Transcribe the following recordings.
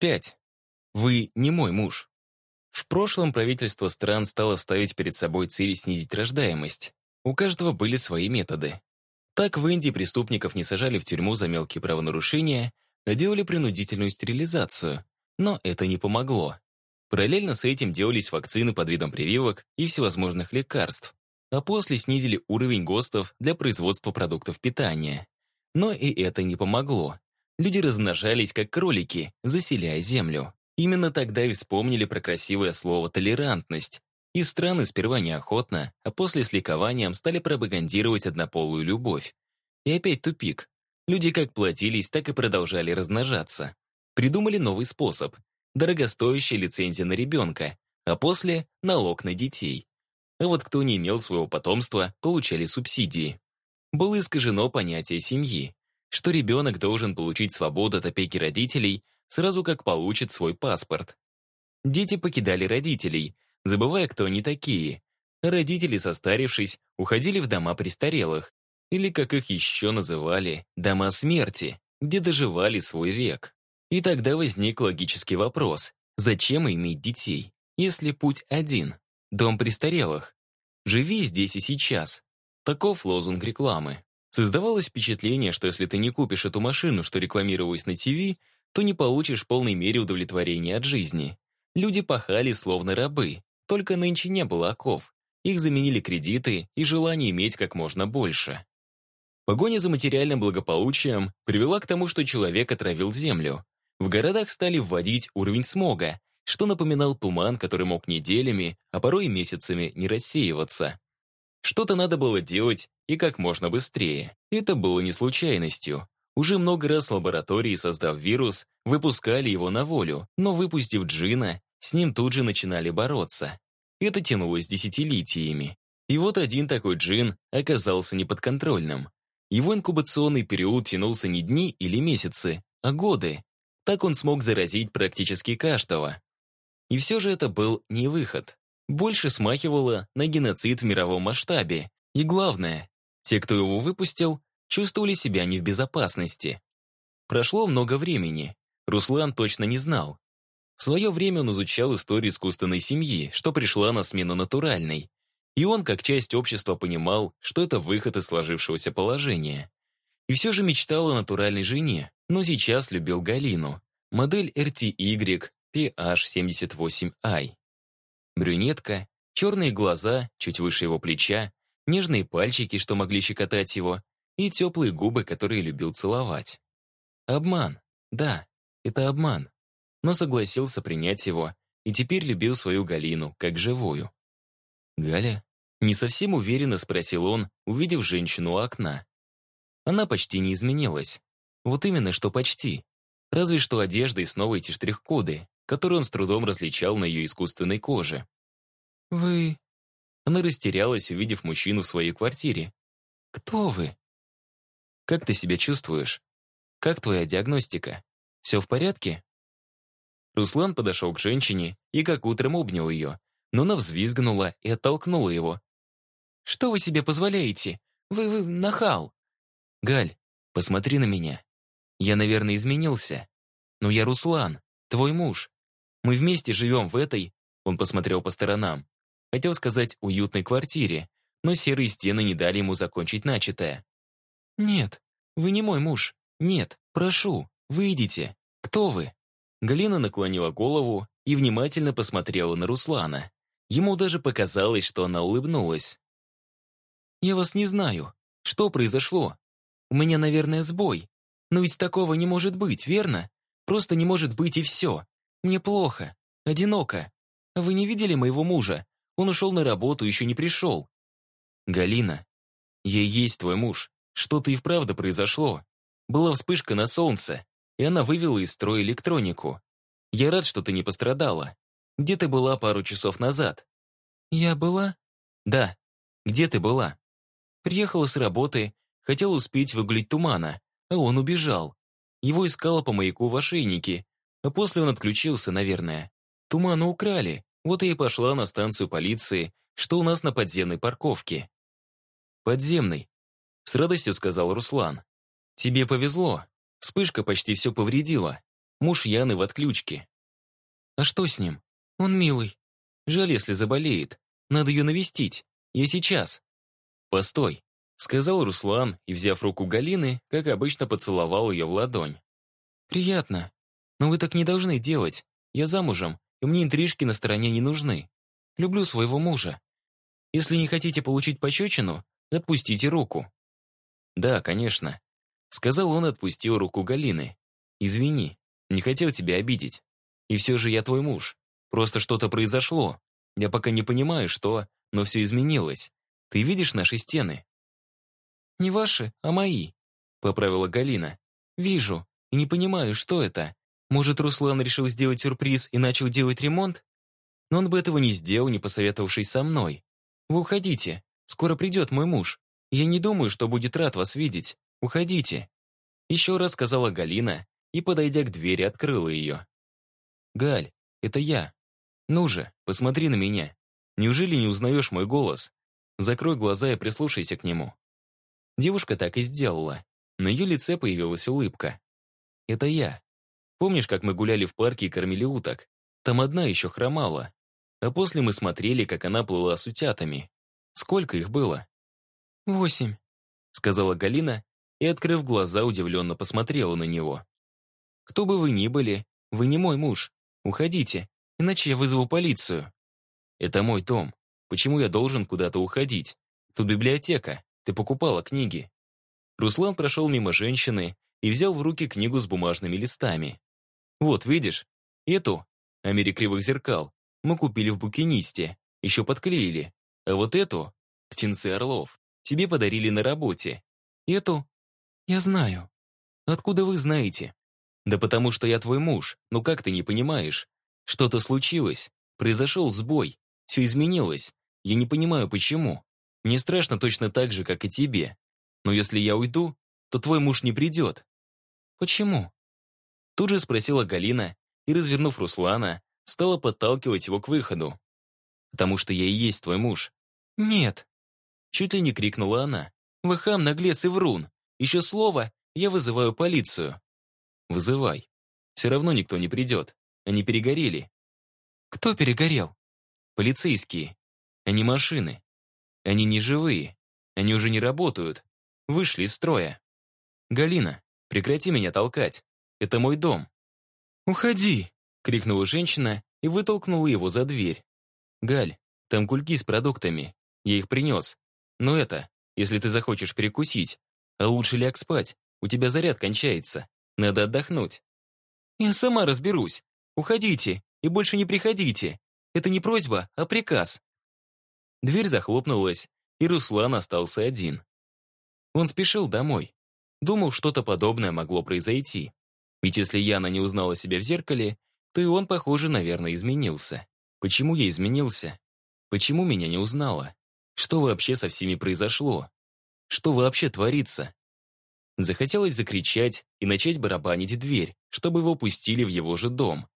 5. Вы не мой муж. В прошлом правительство стран стало ставить перед собой цель снизить рождаемость. У каждого были свои методы. Так в Индии преступников не сажали в тюрьму за мелкие правонарушения, а делали принудительную стерилизацию. Но это не помогло. Параллельно с этим делались вакцины под видом прививок и всевозможных лекарств, а после снизили уровень ГОСТов для производства продуктов питания. Но и это не помогло. Люди размножались как кролики, заселяя землю. Именно тогда и вспомнили про красивое слово «толерантность». И страны сперва неохотно, а после с ликованием стали пропагандировать однополую любовь. И опять тупик. Люди как платились, так и продолжали размножаться. Придумали новый способ – дорогостоящая лицензия на ребенка, а после – налог на детей. А вот кто не имел своего потомства, получали субсидии. Было искажено понятие семьи, что ребенок должен получить свободу от опеки родителей сразу как получит свой паспорт. Дети покидали родителей, забывая, кто они такие. Родители, состарившись, уходили в дома престарелых, или, как их еще называли, дома смерти, где доживали свой век. И тогда возник логический вопрос, зачем иметь детей, если путь один – дом престарелых? Живи здесь и сейчас. Таков лозунг рекламы. Создавалось впечатление, что если ты не купишь эту машину, что рекламировалось на ТВ, то не получишь в полной мере удовлетворения от жизни. Люди пахали словно рабы, только нынче не было оков. Их заменили кредиты и желание иметь как можно больше. Погоня за материальным благополучием привела к тому, что человек отравил землю. В городах стали вводить уровень смога, что напоминал туман, который мог неделями, а порой и месяцами не рассеиваться. Что-то надо было делать и как можно быстрее. Это было не случайностью. Уже много раз лаборатории, создав вирус, выпускали его на волю, но выпустив джина, с ним тут же начинали бороться. Это тянулось десятилетиями. И вот один такой джин оказался неподконтрольным. Его инкубационный период тянулся не дни или месяцы, а годы. Так он смог заразить практически каждого. И все же это был не выход. Больше смахивало на геноцид в мировом масштабе. И главное, те, кто его выпустил, чувствовали себя не в безопасности. Прошло много времени. Руслан точно не знал. В свое время он изучал историю искусственной семьи, что пришла на смену натуральной. И он, как часть общества, понимал, что это выход из сложившегося положения. И все же мечтал о натуральной жене, но сейчас любил Галину, модель RTY PH78i. Брюнетка, черные глаза, чуть выше его плеча, нежные пальчики, что могли щекотать его, и теплые губы, которые любил целовать. Обман. Да, это обман. Но согласился принять его и теперь любил свою Галину, как живую. «Галя?» Не совсем уверенно спросил он, увидев женщину у окна. Она почти не изменилась. Вот именно, что почти. Разве что одежда и снова эти штрих-коды, которые он с трудом различал на ее искусственной коже. «Вы...» Она растерялась, увидев мужчину в своей квартире. «Кто вы?» Как ты себя чувствуешь? Как твоя диагностика? Все в порядке?» Руслан подошел к женщине и как утром обнял ее, но она взвизгнула и оттолкнула его. «Что вы себе позволяете? Вы, вы нахал!» «Галь, посмотри на меня. Я, наверное, изменился. Но я Руслан, твой муж. Мы вместе живем в этой...» Он посмотрел по сторонам. Хотел сказать «уютной квартире», но серые стены не дали ему закончить начатое. «Нет, вы не мой муж. Нет, прошу, выйдите. Кто вы?» Галина наклонила голову и внимательно посмотрела на Руслана. Ему даже показалось, что она улыбнулась. «Я вас не знаю. Что произошло? У меня, наверное, сбой. Но ведь такого не может быть, верно? Просто не может быть и все. Мне плохо, одиноко. Вы не видели моего мужа? Он ушел на работу, еще не пришел». «Галина, я есть твой муж. Что-то и вправду произошло. Была вспышка на солнце, и она вывела из строя электронику. Я рад, что ты не пострадала. Где ты была пару часов назад? Я была? Да. Где ты была? Приехала с работы, хотела успеть выгулить тумана, а он убежал. Его искала по маяку в ошейнике, а после он отключился, наверное. Тумана украли, вот я и пошла на станцию полиции, что у нас на подземной парковке. Подземной. С радостью сказал Руслан. «Тебе повезло. Вспышка почти все повредила. Муж Яны в отключке. А что с ним? Он милый. Жаль, если заболеет. Надо ее навестить. Я сейчас. Постой, сказал Руслан и, взяв руку Галины, как обычно поцеловал ее в ладонь. Приятно. Но вы так не должны делать. Я замужем, и мне интрижки на стороне не нужны. Люблю своего мужа. Если не хотите получить пощечину, отпустите руку. Да, конечно. Сказал он отпустил руку Галины. Извини, не хотел тебя обидеть. И все же я твой муж. Просто что-то произошло. Я пока не понимаю, что, но все изменилось. Ты видишь наши стены? Не ваши, а мои, поправила Галина. Вижу, и не понимаю, что это. Может, Руслан решил сделать сюрприз и начал делать ремонт? Но он бы этого не сделал, не посоветовавшись со мной. Вы уходите, скоро придет мой муж. Я не думаю, что будет рад вас видеть. Уходите. Еще раз сказала Галина и, подойдя к двери, открыла ее. «Галь, это я. Ну же, посмотри на меня. Неужели не узнаешь мой голос? Закрой глаза и прислушайся к нему». Девушка так и сделала. На ее лице появилась улыбка. «Это я. Помнишь, как мы гуляли в парке и кормили уток? Там одна еще хромала. А после мы смотрели, как она плыла с утятами. Сколько их было?» «Восемь», — сказала Галина и, открыв глаза, удивленно посмотрела на него. «Кто бы вы ни были, вы не мой муж. Уходите, иначе я вызову полицию. Это мой дом. Почему я должен куда-то уходить? Тут библиотека. Ты покупала книги. Руслан прошел мимо женщины и взял в руки книгу с бумажными листами. Вот, видишь? Эту, о мире кривых зеркал, мы купили в букинисте, еще подклеили. А вот эту, птенцы орлов, тебе подарили на работе. Эту, я знаю. Откуда вы знаете? Да потому что я твой муж, ну как ты не понимаешь? Что-то случилось, произошел сбой, все изменилось. Я не понимаю, почему. Мне страшно точно так же, как и тебе. Но если я уйду, то твой муж не придет. Почему? Тут же спросила Галина и, развернув Руслана, стала подталкивать его к выходу. Потому что я и есть твой муж. Нет. Чуть ли не крикнула она. Вы хам, наглец и врун. Еще слово, я вызываю полицию. Вызывай. Все равно никто не придет. Они перегорели. Кто перегорел? Полицейские. Они машины. Они не живые. Они уже не работают. Вышли из строя. Галина, прекрати меня толкать. Это мой дом. «Уходи!» — крикнула женщина и вытолкнула его за дверь. «Галь, там кульки с продуктами. Я их принес. Но это, если ты захочешь перекусить. А лучше ляг спать. У тебя заряд кончается. Надо отдохнуть. Я сама разберусь. Уходите и больше не приходите. Это не просьба, а приказ. Дверь захлопнулась, и Руслан остался один. Он спешил домой. Думал, что-то подобное могло произойти. Ведь если Яна не узнала себя в зеркале, то и он, похоже, наверное, изменился. Почему я изменился? Почему меня не узнала? Что вообще со всеми произошло? Что вообще творится? Захотелось закричать и начать барабанить дверь, чтобы его пустили в его же дом.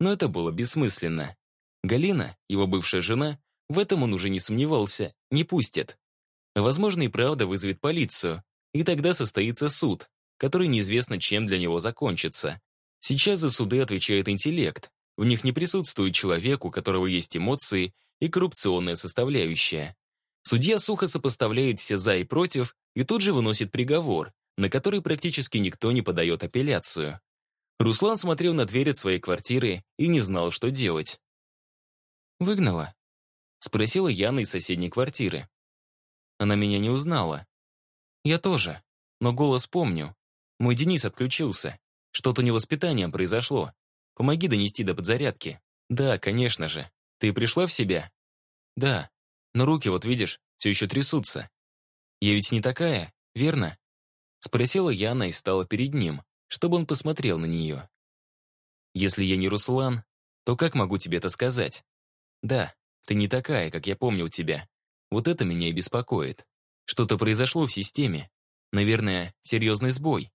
Но это было бессмысленно. Галина, его бывшая жена, в этом он уже не сомневался, не пустят. Возможно, и правда вызовет полицию, и тогда состоится суд, который неизвестно, чем для него закончится. Сейчас за суды отвечает интеллект. В них не присутствует человек, у которого есть эмоции и коррупционная составляющая. Судья сухо сопоставляет все «за» и «против» и тут же выносит приговор, на который практически никто не подает апелляцию. Руслан смотрел на дверь от своей квартиры и не знал, что делать. «Выгнала?» — спросила Яна из соседней квартиры. Она меня не узнала. «Я тоже, но голос помню. Мой Денис отключился. Что-то невоспитанием произошло. Помоги донести до подзарядки». «Да, конечно же. Ты пришла в себя?» «Да. Но руки, вот видишь, все еще трясутся. Я ведь не такая, верно?» Спросила Яна и стала перед ним, чтобы он посмотрел на нее. «Если я не Руслан, то как могу тебе это сказать? Да, ты не такая, как я помнил тебя. Вот это меня и беспокоит. Что-то произошло в системе. Наверное, серьезный сбой.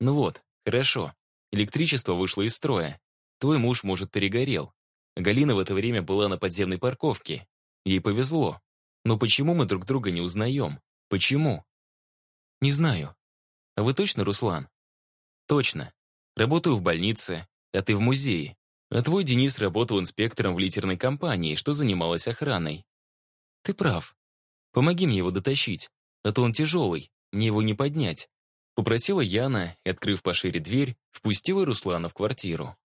Ну вот, хорошо. Электричество вышло из строя. Твой муж, может, перегорел. Галина в это время была на подземной парковке. Ей повезло. Но почему мы друг друга не узнаем? Почему? Не знаю. А вы точно, Руслан? Точно. Работаю в больнице, а ты в музее. А твой Денис работал инспектором в литерной компании, что занималась охраной. Ты прав. Помоги мне его дотащить, а то он тяжелый, мне его не поднять. Попросила Яна и, открыв пошире дверь, впустила Руслана в квартиру.